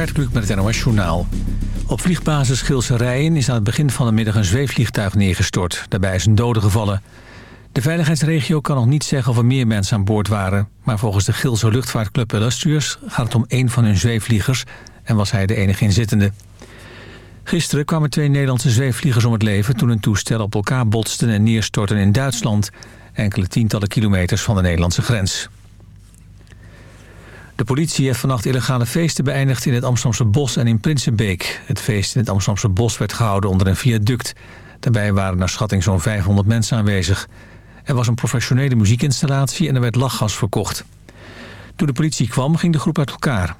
Gert Kluk met het NOS Journaal. Op vliegbasis Gilse Rijen is aan het begin van de middag een zweefvliegtuig neergestort. Daarbij is een dode gevallen. De veiligheidsregio kan nog niet zeggen of er meer mensen aan boord waren. Maar volgens de Gilse luchtvaartclub Illustrious gaat het om één van hun zweefvliegers... en was hij de enige inzittende. Gisteren kwamen twee Nederlandse zweefvliegers om het leven... toen een toestel op elkaar botsten en neerstortten in Duitsland... enkele tientallen kilometers van de Nederlandse grens. De politie heeft vannacht illegale feesten beëindigd in het Amsterdamse Bos en in Prinsenbeek. Het feest in het Amsterdamse Bos werd gehouden onder een viaduct. Daarbij waren naar schatting zo'n 500 mensen aanwezig. Er was een professionele muziekinstallatie en er werd lachgas verkocht. Toen de politie kwam ging de groep uit elkaar.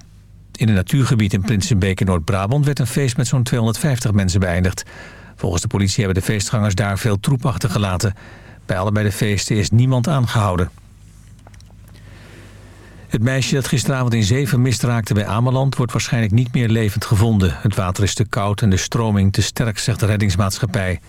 In een natuurgebied in Prinsenbeek in Noord-Brabant werd een feest met zo'n 250 mensen beëindigd. Volgens de politie hebben de feestgangers daar veel troep achtergelaten. Bij allebei de feesten is niemand aangehouden. Het meisje dat gisteravond in zeven mist raakte bij Ameland... wordt waarschijnlijk niet meer levend gevonden. Het water is te koud en de stroming te sterk, zegt de reddingsmaatschappij.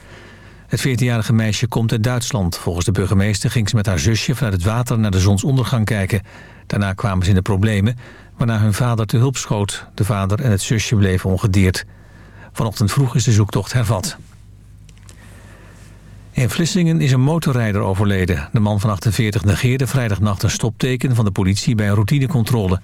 Het 14-jarige meisje komt uit Duitsland. Volgens de burgemeester ging ze met haar zusje vanuit het water naar de zonsondergang kijken. Daarna kwamen ze in de problemen, waarna hun vader te hulp schoot. De vader en het zusje bleven ongedeerd. Vanochtend vroeg is de zoektocht hervat. In Vlissingen is een motorrijder overleden. De man van 48 negeerde vrijdagnacht een stopteken van de politie bij een routinecontrole.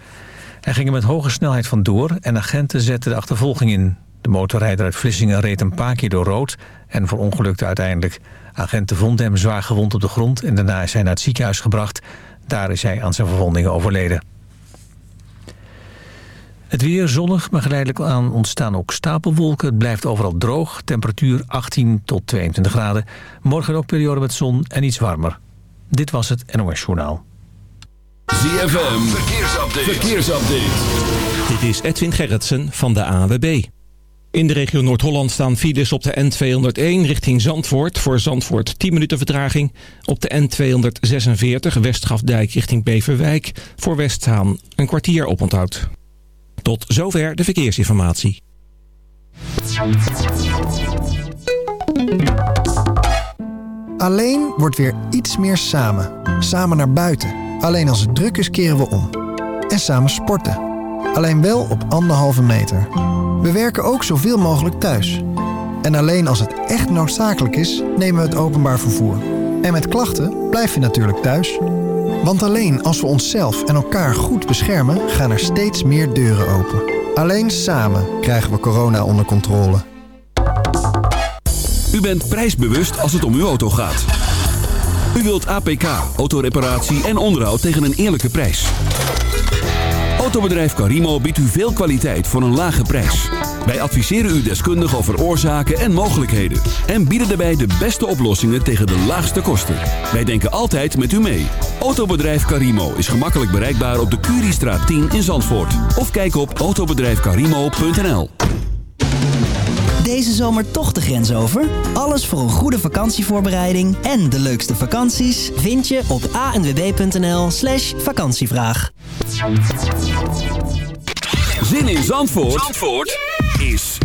Hij ging er met hoge snelheid vandoor en agenten zetten de achtervolging in. De motorrijder uit Vlissingen reed een paar keer door rood en verongelukte uiteindelijk. Agenten vonden hem zwaar gewond op de grond en daarna is hij naar het ziekenhuis gebracht. Daar is hij aan zijn verwondingen overleden. Het weer zonnig, maar geleidelijk aan ontstaan ook stapelwolken. Het blijft overal droog. Temperatuur 18 tot 22 graden. Morgen ook periode met zon en iets warmer. Dit was het NOS Journaal. ZFM, verkeersupdate. verkeersupdate. Dit is Edwin Gerritsen van de AWB. In de regio Noord-Holland staan files op de N201 richting Zandvoort. Voor Zandvoort 10 minuten vertraging. Op de N246 Westgrafdijk richting Beverwijk. Voor Westhaan een kwartier oponthoud. Tot zover de verkeersinformatie. Alleen wordt weer iets meer samen. Samen naar buiten. Alleen als het druk is keren we om. En samen sporten. Alleen wel op anderhalve meter. We werken ook zoveel mogelijk thuis. En alleen als het echt noodzakelijk is, nemen we het openbaar vervoer. En met klachten blijf je natuurlijk thuis. Want alleen als we onszelf en elkaar goed beschermen, gaan er steeds meer deuren open. Alleen samen krijgen we corona onder controle. U bent prijsbewust als het om uw auto gaat. U wilt APK, autoreparatie en onderhoud tegen een eerlijke prijs. Autobedrijf Carimo biedt u veel kwaliteit voor een lage prijs. Wij adviseren u deskundig over oorzaken en mogelijkheden. En bieden daarbij de beste oplossingen tegen de laagste kosten. Wij denken altijd met u mee. Autobedrijf Carimo is gemakkelijk bereikbaar op de Curiestraat 10 in Zandvoort. Of kijk op autobedrijfcarimo.nl Deze zomer toch de grens over? Alles voor een goede vakantievoorbereiding en de leukste vakanties vind je op anwb.nl slash vakantievraag. Zin in Zandvoort, Zandvoort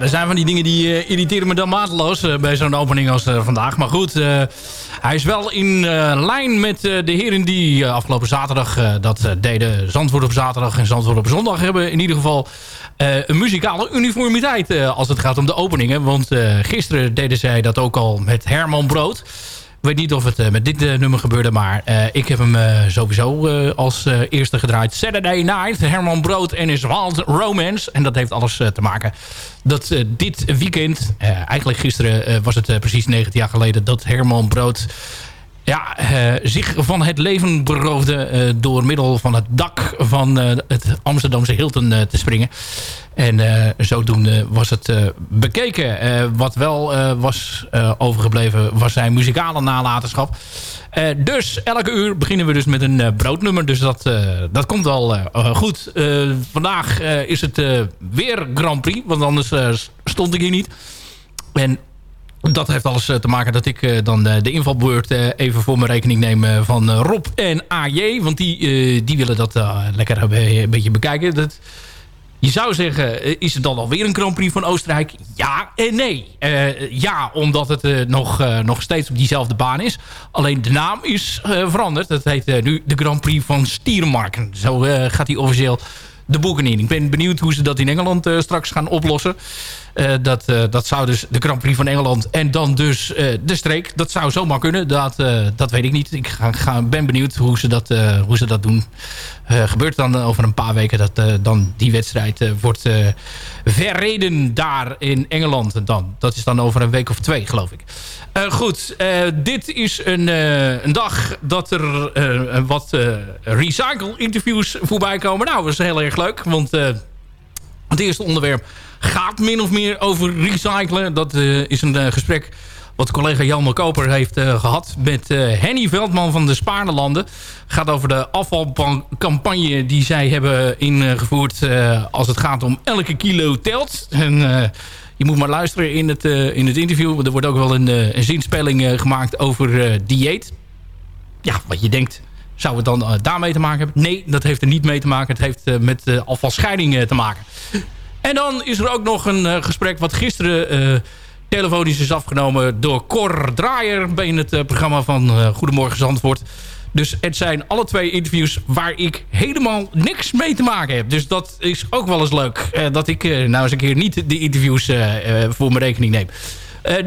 Er zijn van die dingen die uh, irriteren me dan mateloos uh, bij zo'n opening als uh, vandaag. Maar goed, hij is wel in lijn met de heren die afgelopen zaterdag dat deden. Zandvoort op zaterdag en Zandvoort op zondag hebben in ieder geval een muzikale uniformiteit als het gaat om de openingen. Want gisteren deden zij dat ook al met Herman Brood. Weet niet of het met dit nummer gebeurde, maar ik heb hem sowieso als eerste gedraaid. Saturday Night, Herman Brood en his Wild Romance. En dat heeft alles te maken dat dit weekend, eigenlijk gisteren was het precies 19 jaar geleden... dat Herman Brood ja, zich van het leven beroofde... door middel van het dak van het Amsterdamse Hilton te springen. En zodoende was het bekeken. wat wel was overgebleven was zijn muzikale nalatenschap. Uh, dus elke uur beginnen we dus met een uh, broodnummer. Dus dat, uh, dat komt al goed. vandaag is het weer Grand Prix. Want anders stond ik hier niet. En dat heeft alles te maken dat ik dan de invalbeurt even voor mijn rekening neem van Rob en AJ. Want die, die willen dat lekker een beetje bekijken. Dat je zou zeggen, eh, is het dan alweer een Grand Prix van Oostenrijk? Ja en nee. Ja, omdat het nog, nog steeds op diezelfde baan is. Alleen de naam is veranderd. Het heet nu de Grand Prix van Stiermarken. Zo gaat hij officieel de boeken in. Ik ben benieuwd hoe ze dat in Engeland straks gaan oplossen. Uh, dat, uh, dat zou dus de Grand Prix van Engeland en dan dus uh, de streek. Dat zou zomaar kunnen. Dat, dat weet ik niet. Ik ga, ga, ben benieuwd hoe ze dat, hoe ze dat doen. gebeurt dan over een paar weken dat dan die wedstrijd wordt verreden daar in Engeland. En dan, dat is dan over een week of twee geloof ik. goed, dit is een, een dag dat er wat recycle interviews voorbij komen. Nou, dat is heel erg leuk. Want het eerste onderwerp gaat min of meer over recyclen. Dat uh, is een uh, gesprek wat collega Jan Koper heeft uh, gehad met Henny Veldman van de Spaarlanden. gaat over de afvalcampagne die zij hebben ingevoerd als het gaat om elke kilo telt. En je moet maar luisteren in het, in het interview. Er wordt ook wel een, een gemaakt over dieet. Ja, wat je denkt, zou het dan daarmee te maken hebben? Nee, dat heeft er niet mee te maken. Het heeft met afvalscheiding te maken. En dan is er ook nog een uh, gesprek wat gisteren uh, telefonisch is afgenomen door Cor Draaier in het uh, programma van Goedemorgen Zandvoort. Dus het zijn alle twee interviews waar ik helemaal niks mee te maken heb. Dus dat is ook wel eens leuk. dat ik nou eens een keer niet de interviews voor mijn rekening neem.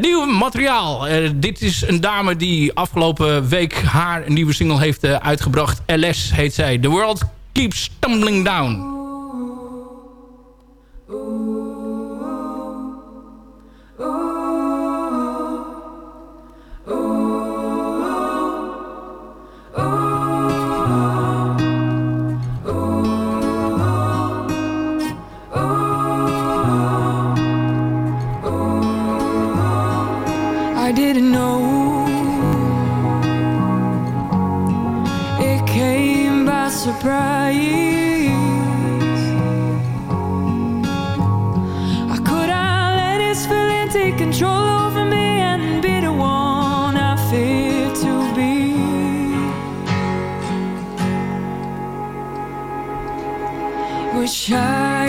nieuw materiaal. dit is een dame die afgelopen week haar nieuwe single heeft uitgebracht. LS heet zij. The World Keeps Tumbling Down. I didn't know. It came by surprise. I could I let his feeling take control over me And be the one I feared to be. Wish I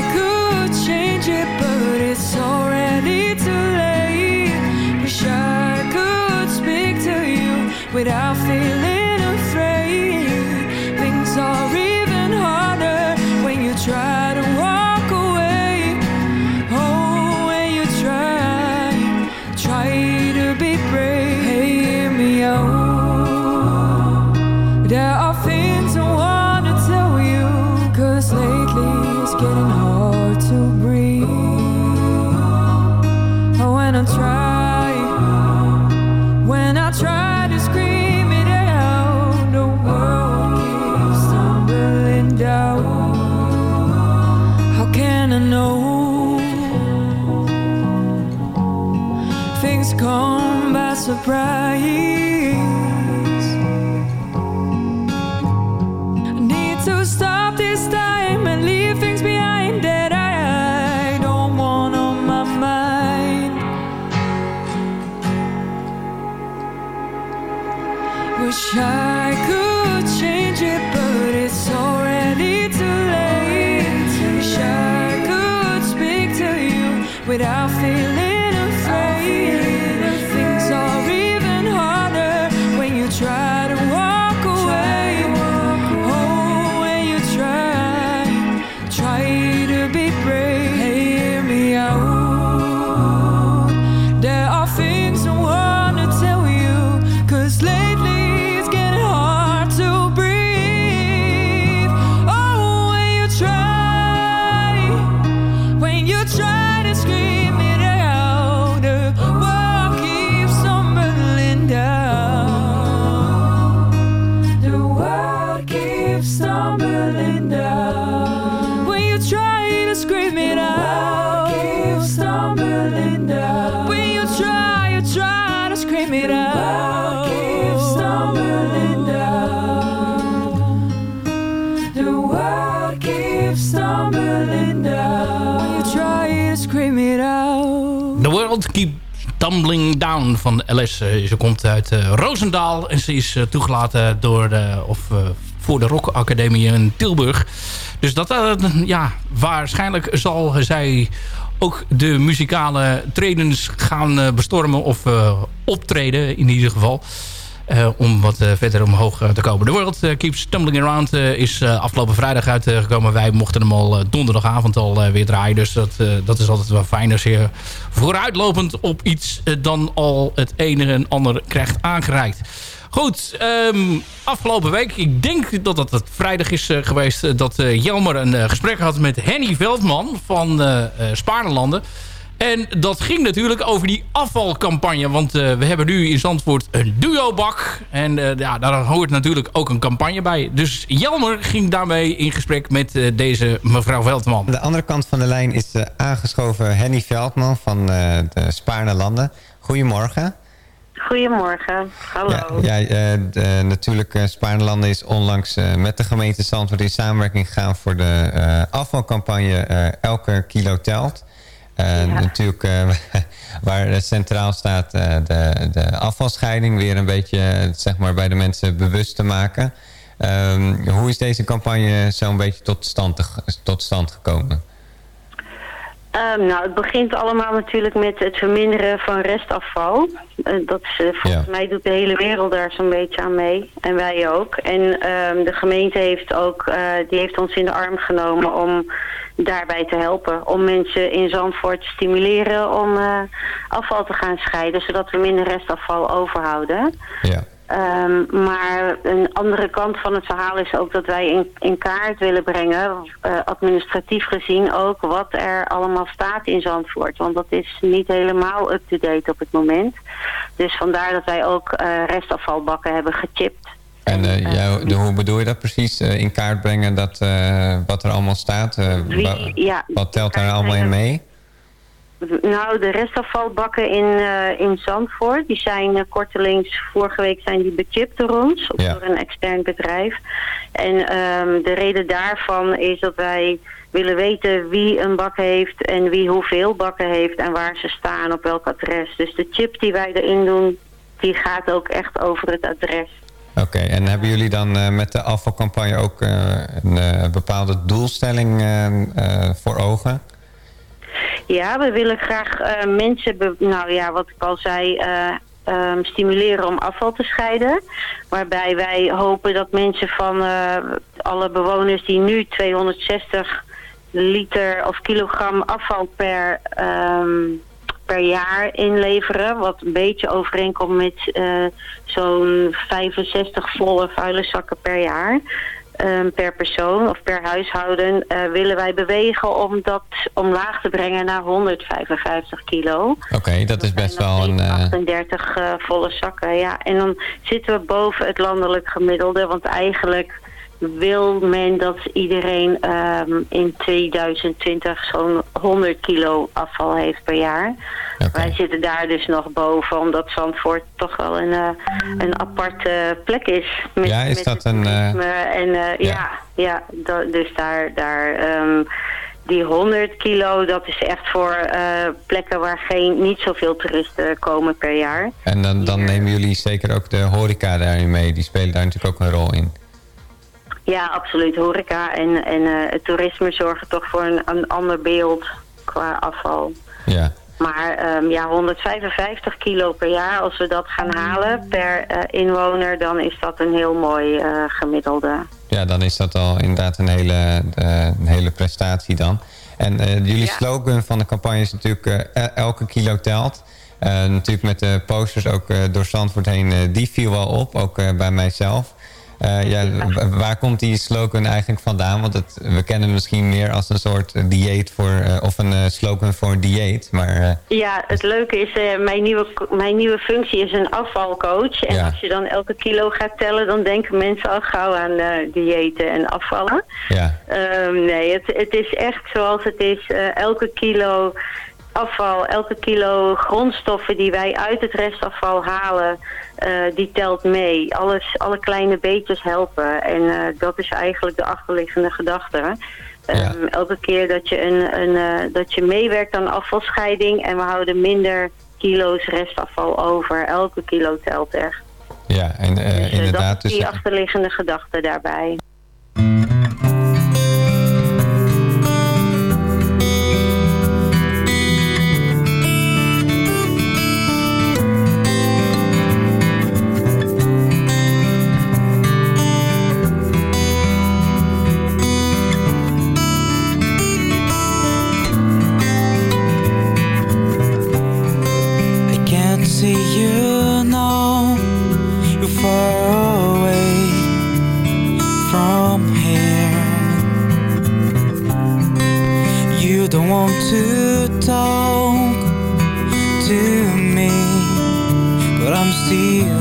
There are Tumbling Down van LS. Eh, ze komt uit uh, Roosendaal en ze is uh, toegelaten door de, of, voor de Rock Academie in Tilburg. Dus dat, ja, waarschijnlijk zal zij ook de muzikale tredens gaan bestormen of optreden in ieder geval. Uh, om wat uh, verder omhoog uh, te komen. De World Keeps Tumbling Around is afgelopen vrijdag uitgekomen. Wij mochten hem al donderdagavond al weer draaien. Dus dat, dat is altijd wel fijn als je vooruitlopend op iets dan al het ene en ander krijgt aangereikt. Goed, um, afgelopen week, ik denk dat dat het vrijdag is geweest... dat Jelmer een gesprek had met Henny Veldman van Spaarnelanden... En dat ging natuurlijk over die afvalcampagne. Want uh, we hebben nu in Zandvoort een duobak. En uh, ja, daar hoort natuurlijk ook een campagne bij. Dus Jelmer ging daarmee in gesprek met uh, deze mevrouw Veldman. Aan de andere kant van de lijn is aangeschoven Henny Veldman van de Spaarne Landen. Goedemorgen. Goedemorgen, hallo. Ja, ja de, natuurlijk, Spaarne is onlangs met de gemeente Zandvoort in samenwerking gegaan voor de afvalcampagne Elke Kilo Telt. Natuurlijk uh, waar centraal staat uh, de, de, afvalscheiding weer een beetje zeg maar, bij de mensen bewust te maken. Um, hoe is deze campagne zo'n beetje tot stand, tot stand gekomen? Um, nou, het begint allemaal natuurlijk met het verminderen van restafval. dat is, volgens mij doet de hele wereld daar zo'n beetje aan mee. En wij ook. En um, de gemeente heeft ook, die heeft ons in de arm genomen om daarbij te helpen. Om mensen in Zandvoort te stimuleren om afval te gaan scheiden. Zodat we minder restafval overhouden. Ja. Um, maar een andere kant van het verhaal is ook dat wij in, in kaart willen brengen, uh, administratief gezien ook, wat er allemaal staat in Zandvoort. Want dat is niet helemaal up-to-date op het moment. Dus vandaar dat wij ook uh, restafvalbakken hebben gechipt. En uh, jou, de, hoe bedoel je dat precies? in kaart brengen dat, wat er allemaal staat? Wie, ja, wat telt daar allemaal in mee? Nou, de restafvalbakken in, in Zandvoort, die zijn kortelings, vorige week zijn die bechipt door ons, ja. door een extern bedrijf. En um, de reden daarvan is dat wij willen weten wie een bak heeft en wie hoeveel bakken heeft en waar ze staan, op welk adres. Dus de chip die wij erin doen, die gaat ook echt over het adres. Oké, en hebben jullie dan uh, met de afvalcampagne ook een bepaalde doelstelling voor ogen? Ja, we willen graag mensen, nou ja, wat ik al zei, um, stimuleren om afval te scheiden. Waarbij wij hopen dat mensen van alle bewoners die nu 260 liter of kilogram afval per, um, per jaar inleveren. Wat een beetje overeenkomt met zo'n 65 volle vuile zakken per jaar. Um, per persoon of per huishouden uh, willen wij bewegen om dat omlaag te brengen naar 155 kilo. Oké, okay, dat is best wel een... 38 uh... uh, volle zakken, ja. En dan zitten we boven het landelijk gemiddelde, want eigenlijk wil men dat iedereen um, in 2020 zo'n 100 kilo afval heeft per jaar. Okay. Wij zitten daar dus nog boven, omdat Zandvoort toch wel een, uh, een aparte plek is. Met, ja, is met dat een... Uh, en, uh, ja, ja, ja dus daar... daar um, die 100 kilo, dat is echt voor uh, plekken waar geen, niet zoveel toeristen komen per jaar. En dan, dan nemen jullie zeker ook de horeca daarin mee. Die spelen daar natuurlijk ook een rol in. Ja, absoluut. Horeca en, en uh, het toerisme zorgen toch voor een, een ander beeld qua afval. Ja. Maar um, ja, 155 kilo per jaar, als we dat gaan halen per uh, inwoner, dan is dat een heel mooi uh, gemiddelde. Ja, dan is dat al inderdaad een hele, een hele prestatie dan. En jullie ja. slogan van de campagne is natuurlijk elke kilo telt. natuurlijk met de posters ook door Zandvoort heen, die viel wel op, ook bij mijzelf. Uh, ja, waar komt die slogan eigenlijk vandaan? Want het, we kennen het misschien meer als een soort dieet voor, uh, of een uh, slogan voor een dieet. Maar, ja, het leuke is, mijn, nieuwe, mijn nieuwe functie is een afvalcoach. En ja. als je dan elke kilo gaat tellen, dan denken mensen al gauw aan diëten en afvallen. Ja. Um, nee, het, het is echt zoals het is. elke kilo afval, elke kilo grondstoffen die wij uit het restafval halen, uh, die telt mee. Alles, alle kleine beetjes helpen. En uh, dat is eigenlijk de achterliggende gedachte. Ja. Um, elke keer dat je, een, een, uh, dat je meewerkt aan afvalscheiding en we houden minder kilo's restafval over. Elke kilo telt echt. Ja, en dus, inderdaad... Dat is die achterliggende gedachte daarbij. feel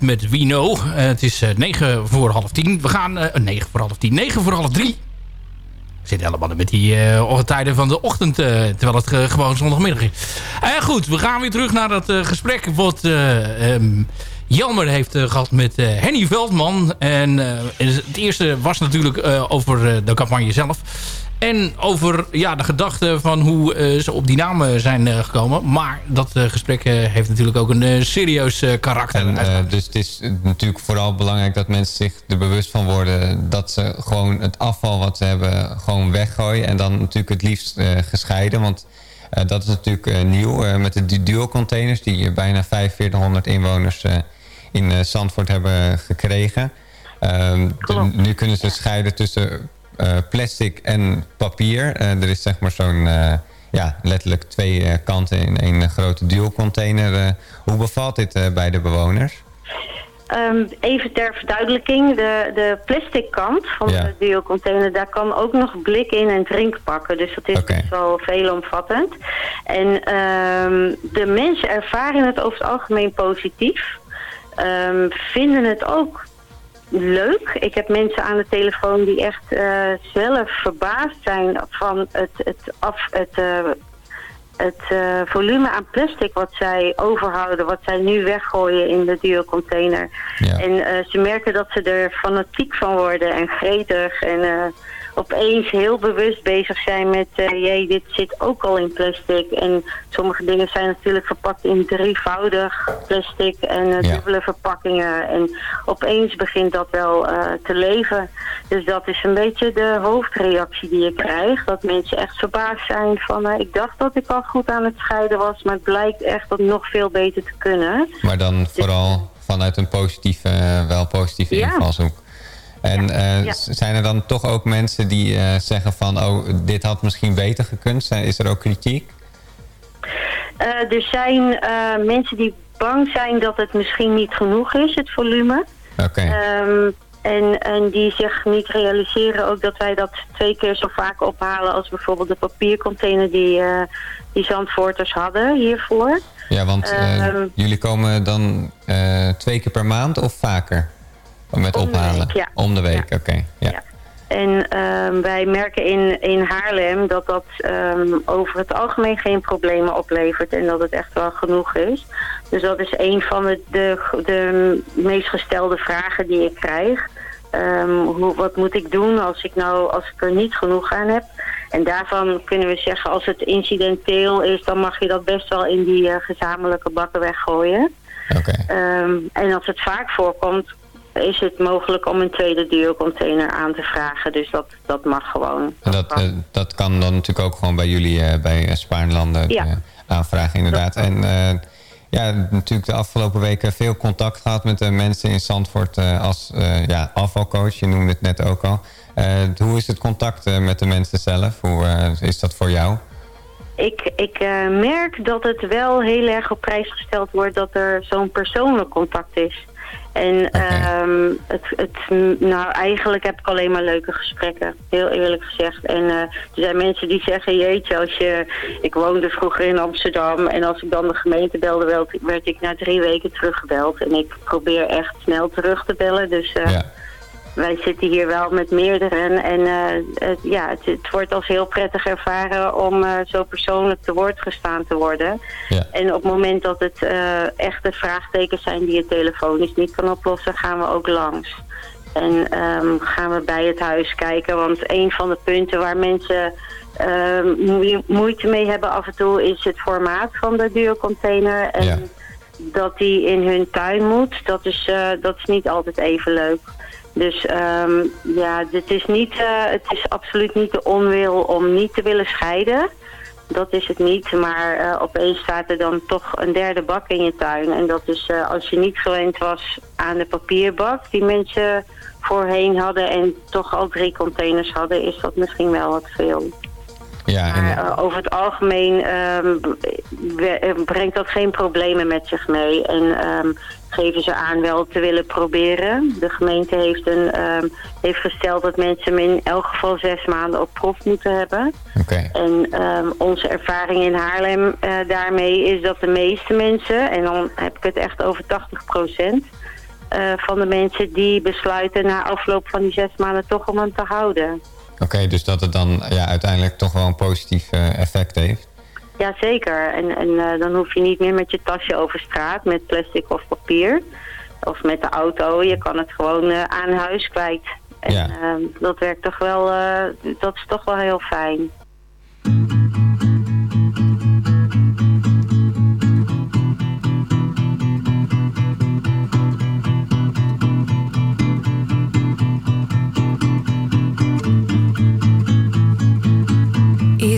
Met We Know. Eh, het is eh, 9 voor half 10. We gaan... eh 9 voor half 10. 9 voor half 3. Ik zit helemaal met die eh, tijden van de ochtend, eh, terwijl het eh, gewoon zondagmiddag is. Eh, goed, we gaan weer terug naar dat eh, gesprek wat eh, ehm, Jelmer heeft eh, gehad met eh, Henny Veldman. En eh, het eerste was natuurlijk eh, over eh, de campagne zelf. En over ja, de gedachte van hoe eh, ze op die namen zijn eh, gekomen. Maar dat eh, gesprek heeft natuurlijk ook een serieus karakter. En, dus het is natuurlijk vooral belangrijk dat mensen zich er bewust van worden... dat ze gewoon het afval wat ze hebben gewoon weggooien. En dan natuurlijk het liefst eh, gescheiden. Want eh, dat is natuurlijk nieuw eh, met de du- duo-containers... die bijna 4500 inwoners eh, in eh, Zandvoort hebben gekregen. Ehm, de- nu kunnen ze scheiden tussen plastic en papier. Eh, er is zeg maar zo'n... eh, ja, letterlijk twee eh, kanten in één eh, grote duo-container. Eh, hoe bevalt dit eh, bij de bewoners? Ehm, even ter verduidelijking, de, de plastic kant van Ja. de biocontainer, daar kan ook nog blik in en drinkpakken. Dus dat is best wel veelomvattend. En ehm, de mensen ervaren het over het algemeen positief. Ehm, vinden het ook leuk. Ik heb mensen aan de telefoon die echt eh, zelf verbaasd zijn van het, het, af, het, eh, het eh, volume aan plastic wat zij overhouden, wat zij nu weggooien in de duurcontainer. Ja. En ze merken dat ze er fanatiek van worden en gretig en eh, opeens heel bewust bezig zijn met, eh jee, dit zit ook al in plastic. En sommige dingen zijn natuurlijk verpakt in drievoudig plastic en eh, Ja. dubbele verpakkingen. En opeens begint dat wel eh, te leven. Dus dat is een beetje de hoofdreactie die je krijgt. Dat mensen echt verbaasd zijn van, ik dacht dat ik al goed aan het scheiden was, maar het blijkt echt dat nog veel beter te kunnen. Maar dan vooral vanuit een positieve, wel positieve Ja. invalshoek. En eh, Ja. zijn er dan toch ook mensen die eh, zeggen van... oh, dit had misschien beter gekund? Zijn, is er ook kritiek? Eh, er zijn mensen die bang zijn dat het misschien niet genoeg is, het volume. Oké, Ehm, en, en die zich niet realiseren ook dat wij dat twee keer zo vaak ophalen als bijvoorbeeld de papiercontainer die, eh die Zandvoorters hadden hiervoor. ja, want eh, ehm, jullie komen dan twee keer per maand of vaker? Met Om de ophalen? week, ja. Om de week, oké. ja. Ja. En ehm, wij merken in, in Haarlem dat dat ehm, over het algemeen geen problemen oplevert en dat het echt wel genoeg is. Dus dat is een van de, de, de meest gestelde vragen die ik krijg. Ehm, hoe, wat moet ik doen als ik nou als ik er niet genoeg aan heb? En daarvan kunnen we zeggen, als het incidenteel is, dan mag je dat best wel in die eh, gezamenlijke bakken weggooien. Oké. Ehm, en als het vaak voorkomt, is het mogelijk om een tweede duurcontainer aan te vragen. Dus dat, dat mag gewoon. En dat, eh, dat kan dan natuurlijk ook gewoon bij jullie, eh, bij eh, Ja. eh, aanvragen inderdaad. En ja, natuurlijk de afgelopen weken veel contact gehad met de mensen in Zandvoort als ja, afvalcoach. Je noemde het net ook al. Hoe is het contact met de mensen zelf? Hoe is dat voor jou? Ik, ik merk dat het wel heel erg op prijs gesteld wordt dat er zo'n persoonlijk contact is. En okay. um, het, het, nou, eigenlijk heb ik alleen maar leuke gesprekken. Heel eerlijk gezegd. En uh, er zijn mensen die zeggen, jeetje, als je... Ik woonde vroeger in Amsterdam en als ik dan de gemeente belde, werd, werd ik na drie weken teruggebeld. En ik probeer echt snel terug te bellen. Dus uh, ja wij zitten hier wel met meerdere en uh, het, ja, het, het, wordt als heel prettig ervaren om uh, zo persoonlijk te woord gestaan te worden. Ja. En op het moment dat het uh, echte vraagtekens zijn die je telefonisch niet kan oplossen, gaan we ook langs. En um, gaan we bij het huis kijken, want een van de punten waar mensen moeite mee hebben af en toe is het formaat van de duurcontainer. En ja. dat die in hun tuin moet, dat is, dat is niet altijd even leuk. Dus um, ja, dit is niet, uh, het is absoluut niet de onwil om niet te willen scheiden. Dat is het niet, maar uh, opeens staat er dan toch een derde bak in je tuin. En dat is uh, als je niet gewend was aan de papierbak die mensen voorheen hadden... en toch al drie containers hadden, is dat misschien wel wat veel. Ja, en... Maar over het algemeen um, brengt dat geen problemen met zich mee. En um, geven ze aan wel te willen proberen. De gemeente heeft, een, um, heeft gesteld dat mensen hem in elk geval zes maanden op proef moeten hebben. Okay. En um, onze ervaring in Haarlem uh, daarmee is dat de meeste mensen, en dan heb ik het echt over 80 procent... Uh, van de mensen die besluiten na afloop van die zes maanden toch om hem te houden. Oké, okay, dus dat het dan ja, uiteindelijk toch wel een positief uh, effect heeft? Ja, zeker. En, en uh, dan hoef je niet meer met je tasje over straat met plastic of papier. Of met de auto. Je kan het gewoon uh, aan huis kwijt. En ja. uh, dat werkt toch wel, dat is toch wel heel fijn.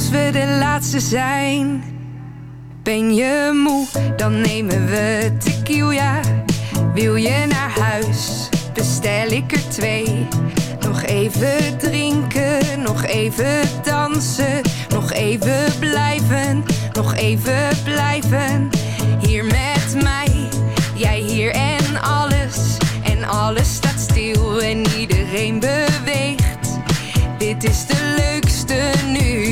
Als we de laatste zijn, ben je moe, dan nemen we tequila. Wil je naar huis, bestel ik er twee. Nog even drinken, nog even dansen, nog even blijven, nog even blijven. Hier met mij, jij hier en alles. En alles staat stil en iedereen beweegt.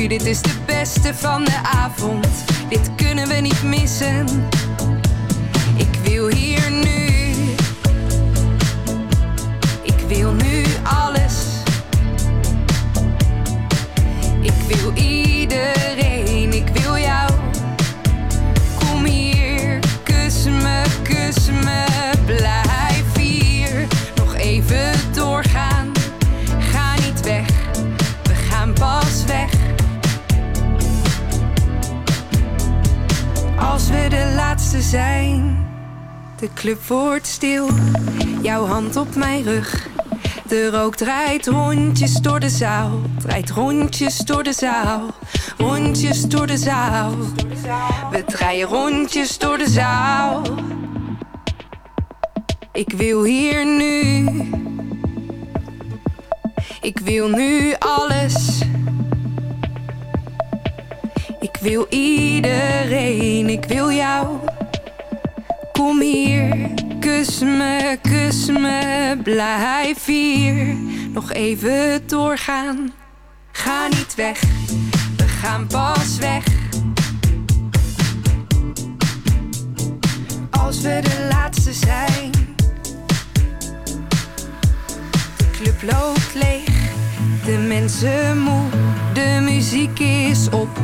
Dit is de beste van de avond. Dit kunnen we niet missen. Ik wil hier nu. Ik wil nu alles. Zijn, de club wordt stil, jouw hand op mijn rug. De rook draait rondjes door de zaal, draait rondjes door de zaal, rondjes door de zaal. We draaien rondjes door de zaal. Ik wil hier nu. Ik wil nu alles. Ik wil iedereen, ik wil jou. Kom hier, kus me, kus me, blijf hier. Nog even doorgaan, ga niet weg, we gaan pas weg. Als we de laatste zijn. De club loopt leeg, de mensen moe, de muziek is op.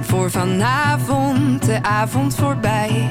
Voor vanavond, de avond voorbij.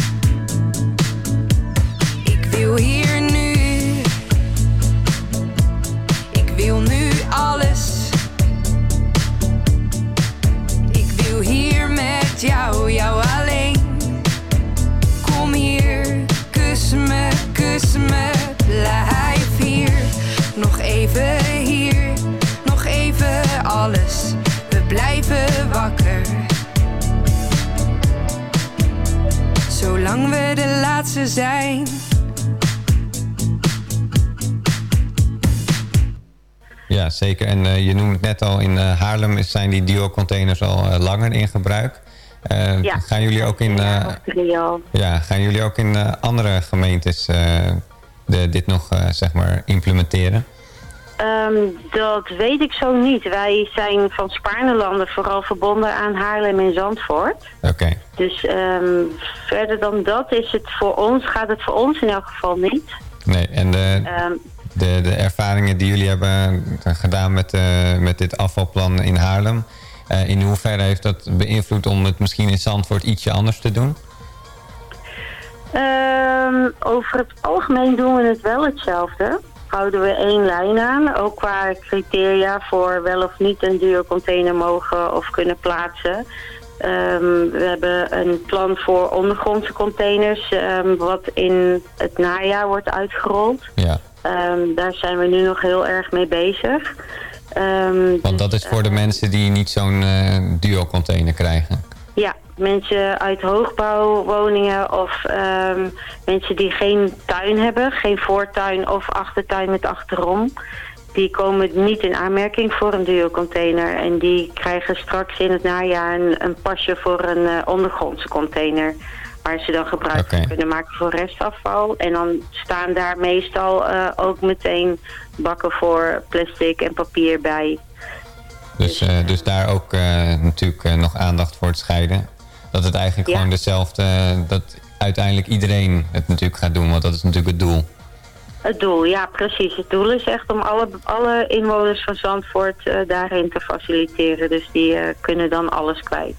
Jou, jou alleen. Kom hier, kus me, kus me, blijf hier. Nog even hier, nog even alles. We blijven wakker. Zolang we de laatste zijn. Ja, zeker. En eh, je noemde het net al, in eh, Haarlem zijn die duo-containers al eh, langer in gebruik. Eh, Ja. Gaan jullie ook in, eh, ja, gaan jullie ook in eh, andere gemeentes eh, de, dit nog eh, zeg maar implementeren? Ehm, dat weet ik zo niet. Wij zijn van Spaarnelanden vooral verbonden aan Haarlem en Zandvoort. Oké. Dus ehm, verder dan dat is het voor ons, gaat het voor ons in elk geval niet. Nee, en de, Ehm, de, de ervaringen die jullie hebben gedaan met, eh, met dit afvalplan in Haarlem... eh, in hoeverre heeft dat beïnvloed om het misschien in Zandvoort ietsje anders te doen? Ehm, over het algemeen doen we het wel hetzelfde. Houden we één lijn aan, ook qua criteria voor wel of niet een duurcontainer mogen of kunnen plaatsen. Ehm, we hebben een plan voor ondergrondse containers, ehm, wat in het najaar wordt uitgerold. Ja, daar zijn we nu nog heel erg mee bezig. Ehm, want dat is voor de mensen die niet zo'n eh, duo-container krijgen. Ja, mensen uit hoogbouwwoningen of ehm, mensen die geen tuin hebben, geen voortuin of achtertuin met achterom. Die komen niet in aanmerking voor een duocontainer. En die krijgen straks in het najaar een, een pasje voor een eh, ondergrondse container. Waar ze dan gebruik van kunnen maken voor restafval. En dan staan daar meestal eh, ook meteen bakken voor plastic en papier bij. Dus, eh, dus daar ook eh, natuurlijk nog aandacht voor het scheiden. Dat het eigenlijk Ja. gewoon dezelfde... dat uiteindelijk iedereen het natuurlijk gaat doen, want dat is natuurlijk het doel. Het doel, ja precies. Het doel is echt om alle, alle inwoners van Zandvoort daarin te faciliteren. Dus die kunnen dan alles kwijt.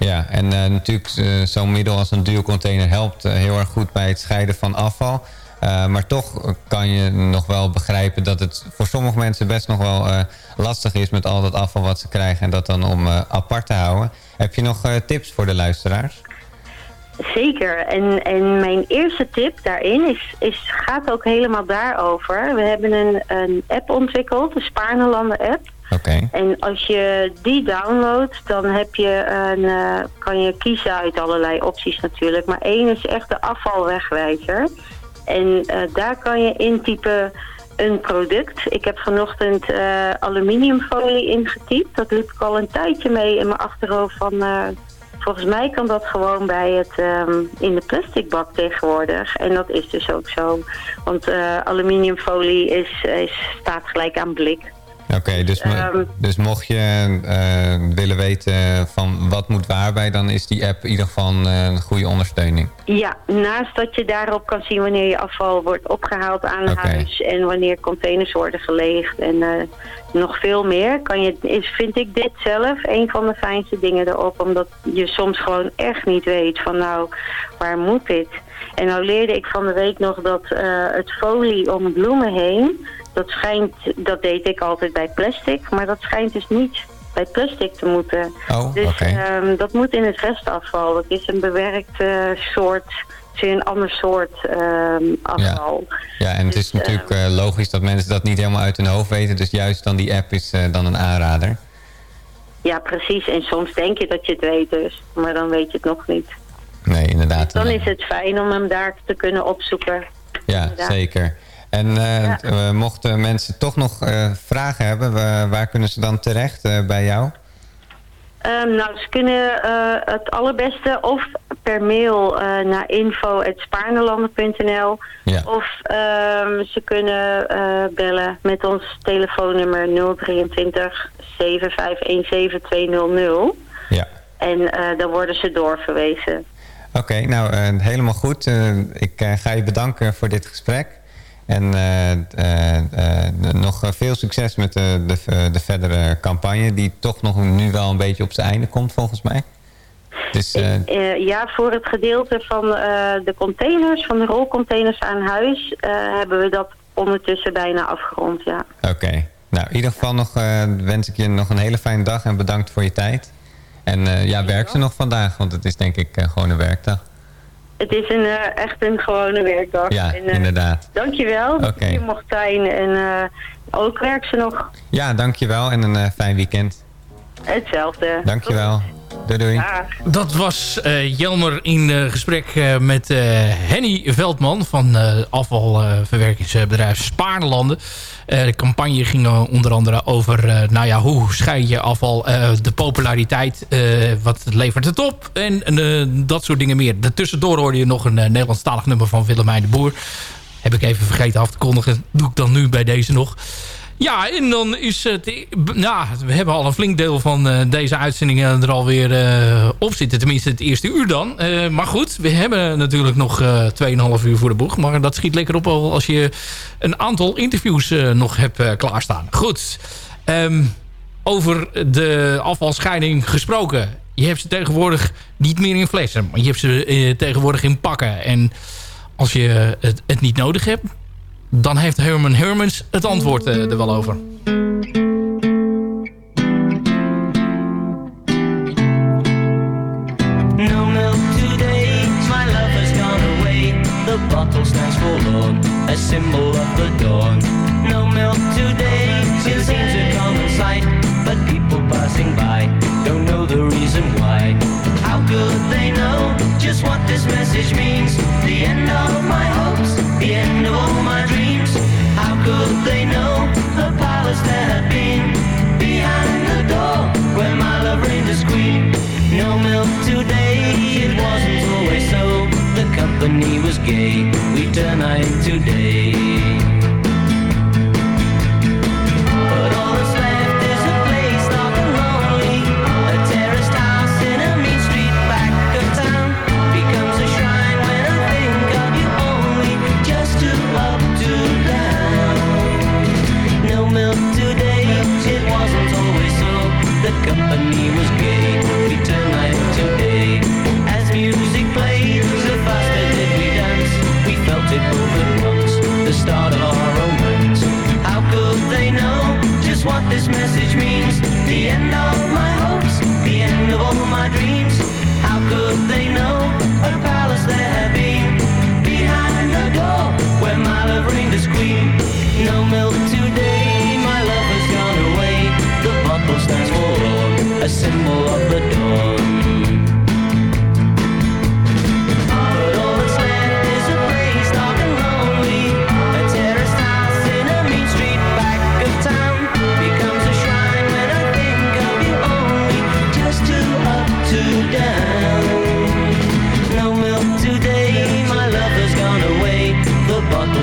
Ja, en eh, natuurlijk eh, zo'n middel als een duocontainer helpt eh, heel erg goed bij het scheiden van afval. Maar toch kan je nog wel begrijpen dat het voor sommige mensen best nog wel lastig is met al dat afval wat ze krijgen en dat dan om apart te houden. Heb je nog tips voor de luisteraars? Zeker. En, en mijn eerste tip daarin is, is, gaat ook helemaal daarover. We hebben een, een app ontwikkeld, de Spaarnelanden app. Oké, En als je die downloadt, dan heb je een, eh, kan je kiezen uit allerlei opties natuurlijk. Maar één is echt de afvalwegwijzer. En eh, daar kan je intypen een product. Ik heb vanochtend eh, aluminiumfolie ingetypt. Dat liep ik al een tijdje mee in mijn achterhoofd van... volgens mij kan dat gewoon bij het ehm, in de plastic bak tegenwoordig. En dat is dus ook zo. Want eh, aluminiumfolie is, is, staat gelijk aan blik. Oké, dus, mo- Ehm. dus mocht je eh, willen weten van wat moet waarbij, dan is die app in ieder geval eh, een goede ondersteuning. Ja, naast dat je daarop kan zien wanneer je afval wordt opgehaald aan huis en wanneer containers worden geleegd en eh, nog veel meer, kan je, is, vind ik dit zelf een van de fijnste dingen erop. Omdat je soms gewoon echt niet weet van nou, waar moet dit? En nou leerde ik van de week nog dat het folie om bloemen heen, dat schijnt, dat deed ik altijd bij plastic, maar dat schijnt dus niet bij plastic te moeten. Oh, Dus oké. ehm, dat moet in het restafval. Dat is een bewerkt eh, soort een ander soort ehm, afval. Ja, en het is natuurlijk uh, logisch dat mensen dat niet helemaal uit hun hoofd weten. Dus juist dan die app is uh, dan een aanrader. Ja, precies. En soms denk je dat je het weet dus. Maar dan weet je het nog niet. Nee, inderdaad. Dus dan is het fijn om hem daar te kunnen opzoeken. Ja, inderdaad. zeker. En uh, ja. mochten mensen toch nog vragen hebben, waar kunnen ze dan terecht bij jou? Um, nou, ze kunnen het allerbeste of per mail naar info.spaarnelanden.nl ja. of um, ze kunnen bellen met ons telefoonnummer 023 7517 200. Ja. En dan worden ze doorverwezen. Oké, okay, nou helemaal goed. ik ga je bedanken voor dit gesprek. En uh, uh, nog veel succes met de, de, de, verdere campagne... die toch nog nu wel een beetje op zijn einde komt, volgens mij. Dus, ja, voor het gedeelte van de containers, van de rolcontainers aan huis... hebben we dat ondertussen bijna afgerond, ja. Oké. Okay. Nou, in ieder geval nog, wens ik je nog een hele fijne dag en bedankt voor je tijd. En ja, werk ze nog vandaag, want het is denk ik gewoon een werkdag. Het is een, uh, echt een gewone werkdag. Ja, en, uh, inderdaad. Dankjewel okay. dat je mocht zijn. En uh, ook werk ze nog. Ja, dankjewel en een fijn weekend. Hetzelfde. Dankjewel. Doei doei. Ja. Dat was Jelmer in gesprek met Henny Veldman van afvalverwerkingsbedrijf Spaarlanden. Uh, de campagne ging onder andere over uh, nou ja, hoe scheid je afval, de populariteit, wat levert het op en dat soort dingen meer. Daartussendoor hoorde je nog een Nederlandstalig nummer van Willemijn de Boer. Heb ik even vergeten af te kondigen. Doe ik dan nu bij deze nog. Ja, en dan is het... Nou, we hebben al een flink deel van uh, deze uitzendingen er alweer uh, op zitten. Tenminste, het eerste uur dan. Uh, maar goed, we hebben natuurlijk nog 2,5 uur voor de boeg. Maar dat schiet lekker op als je een aantal interviews nog hebt klaarstaan. Goed. Um, over de afvalscheiding gesproken. Je hebt ze tegenwoordig niet meer in flessen. Maar je hebt ze tegenwoordig in pakken. En als je het, het niet nodig hebt dan heeft Herman Hermans het antwoord uh, er wel over. Bottle stands forlorn, a symbol of the dawn. No milk today, it seems a common sight. But people passing by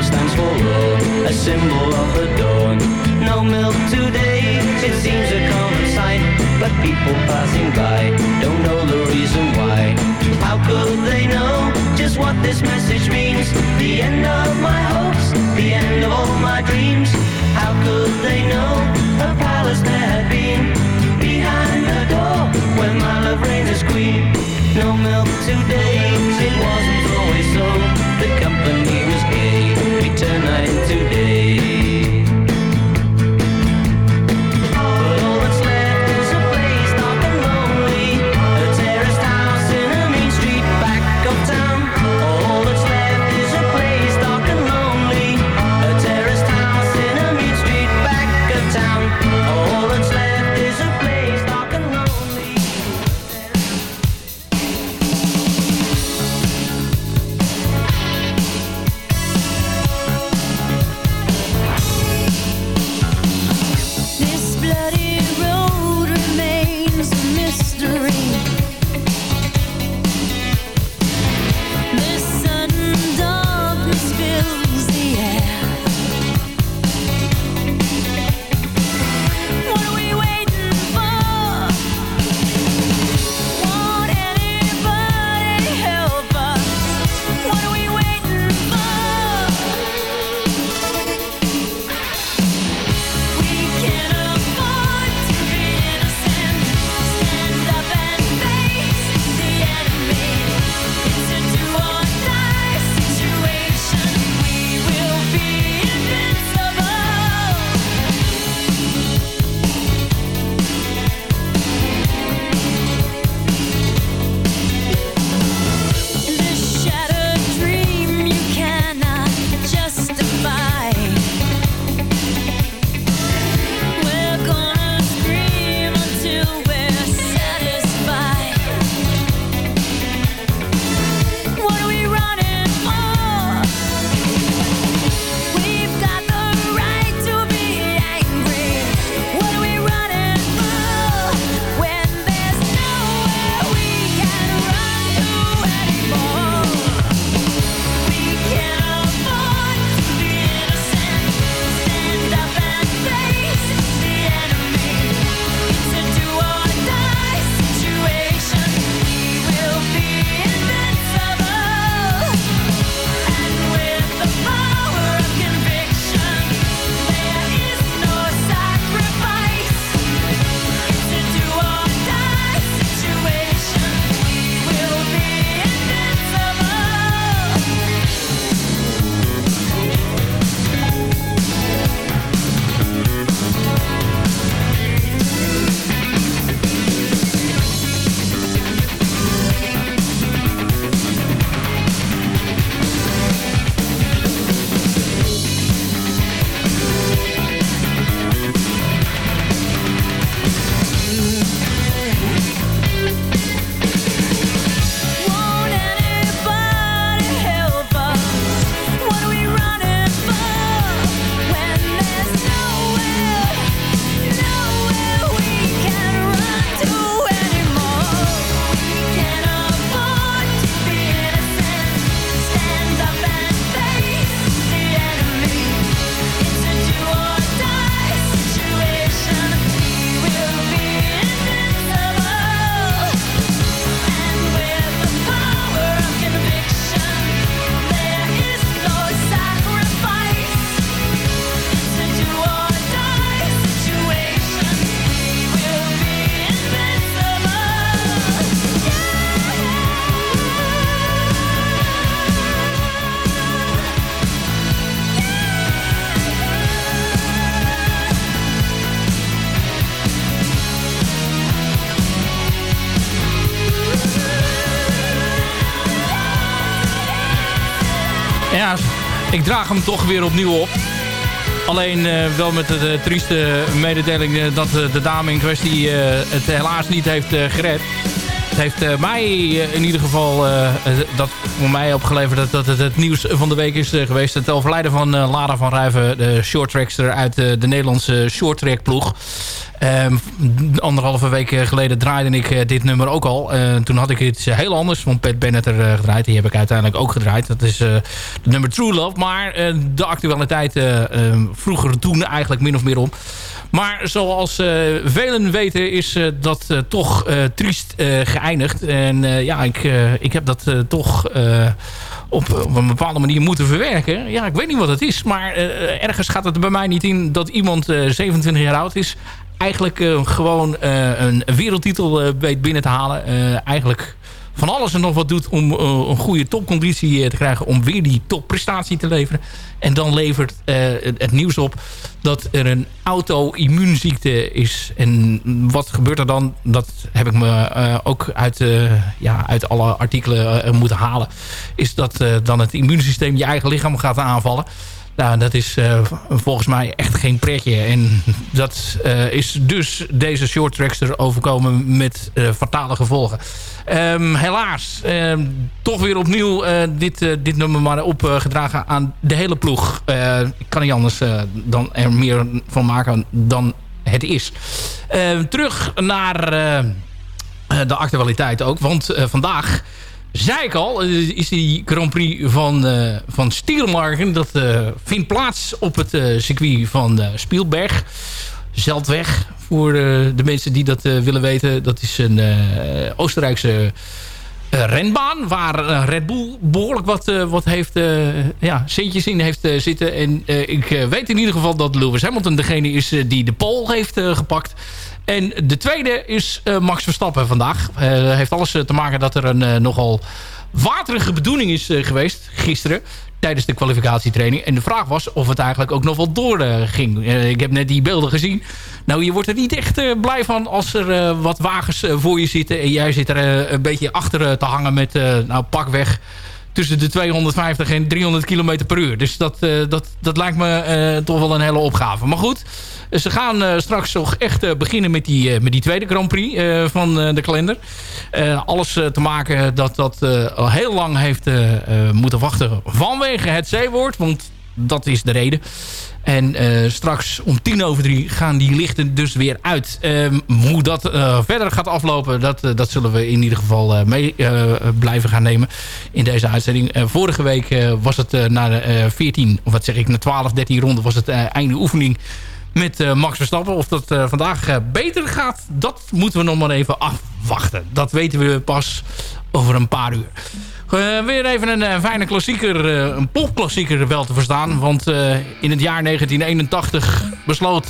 stands for love, a symbol of the dawn. No milk today, people passing by don't know the reason why. How could they know just what this message means? The end of my hopes, the end of all my dreams. How could they know a palace there had been? Behind the door, where my love reigns as queen. No milk today, it wasn't always so. The company was gay, we turn night into day. Ik draag hem toch weer opnieuw op. Alleen eh, wel met de eh, trieste mededeling eh, dat de dame in kwestie het helaas niet heeft gered. Het heeft eh, mij eh, in ieder geval eh, dat voor mij opgeleverd dat, dat het het nieuws van de week is geweest. Het overlijden van Lara van Ruiven, de shorttrackster uit de Nederlandse shorttrack ploeg. Ehm, anderhalve week geleden draaide ik dit nummer ook al. Toen had ik iets heel anders van Pat Bennett er gedraaid. Die heb ik uiteindelijk ook gedraaid. Dat is het nummer True Love. Maar de actualiteit vroeger toen eigenlijk min of meer om. Maar zoals eh, velen weten is eh, dat eh, toch triest geëindigd. En ja, ik, ik heb dat toch op, op een bepaalde manier moeten verwerken. Ja, ik weet niet wat het is. Maar ergens gaat het bij mij niet in dat iemand eh, 27 jaar oud is. Eigenlijk gewoon een wereldtitel weet binnen te halen. Eigenlijk van alles en nog wat doet om eh, een goede topconditie eh, te krijgen. Om weer die topprestatie te leveren. En dan levert eh, het, nieuws op dat er een auto-immuunziekte is. En wat gebeurt er dan? Dat heb ik me ook uit, ja, uit alle artikelen moeten halen. Is dat dan het immuunsysteem je eigen lichaam gaat aanvallen. Nou, dat is eh, volgens mij echt geen pretje. En dat eh, is dus deze short trackster overkomen met eh, fatale gevolgen. Ehm, helaas, ehm, toch weer opnieuw dit, dit nummer maar opgedragen aan de hele ploeg. Ik kan niet anders dan er meer van maken dan het is. Ehm, terug naar de actualiteit ook. Want vandaag zei ik al, eh, is die Grand Prix van, eh van Stiermarken. Dat eh, vindt plaats op het circuit van Spielberg. Zeldweg, voor de mensen die dat willen weten. Dat is een Oostenrijkse renbaan. Waar Red Bull behoorlijk wat, wat heeft, ja, centjes in heeft zitten. En ik weet in ieder geval dat Lewis Hamilton degene is die de pole heeft gepakt. En de tweede is eh, Max Verstappen vandaag. Eh heeft alles eh, te maken dat er een nogal waterige bedoeling is geweest gisteren tijdens de kwalificatietraining. En de vraag was of het eigenlijk ook nog wel door ging. Ik heb net die beelden gezien. Nou, je wordt er niet echt blij van als er wat wagens voor je zitten... en jij zit er een beetje achter te hangen met, nou, pakweg tussen de 250 en 300 km per uur. Dus dat, dat, dat lijkt me toch wel een hele opgave. Maar goed, ze gaan eh, straks toch echt eh, beginnen met die, eh, met die tweede Grand Prix van de kalender. Alles te maken dat dat al heel lang heeft moeten wachten vanwege het zeewoord. Want dat is de reden. En straks om tien over drie gaan die lichten dus weer uit. Ehm, hoe dat verder gaat aflopen, dat, dat zullen we in ieder geval mee blijven gaan nemen in deze uitzending. Vorige week was het na de eh, 14, of wat zeg ik, na 12, 13 ronden was het einde oefening met eh, Max Verstappen. Of dat eh, vandaag eh, beter gaat, dat moeten we nog maar even afwachten. Dat weten we pas over een paar uur. Weer even een fijne klassieker, eh, een popklassieker wel te verstaan. Want in het jaar 1981 besloot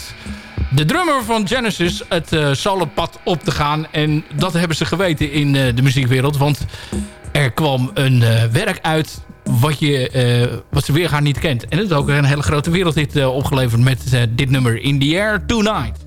de drummer van Genesis het eh solopad op te gaan. En dat hebben ze geweten in de muziekwereld. Want er kwam een werk uit wat, je, eh, wat ze weer gaan niet kent. En het is ook een hele grote wereldhit eh, opgeleverd met eh, dit nummer In The Air Tonight.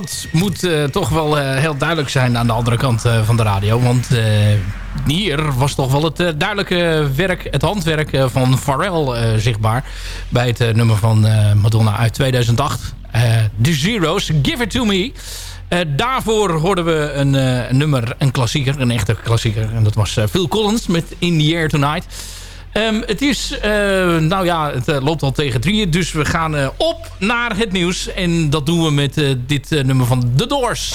dat moet eh, toch wel eh, heel duidelijk zijn aan de andere kant eh, van de radio. Want hier was toch wel het duidelijke werk, het handwerk van Pharrell zichtbaar. Bij het nummer van Madonna uit 2008. The Zeros, Give It To Me. daarvoor hoorden we een nummer, een klassieker, een echte klassieker. En dat was Phil Collins met In The Air Tonight. Ehm, het is, eh, nou ja, het eh, loopt al tegen drieën. Dus we gaan eh, op naar het nieuws. En dat doen we met dit nummer van The Doors.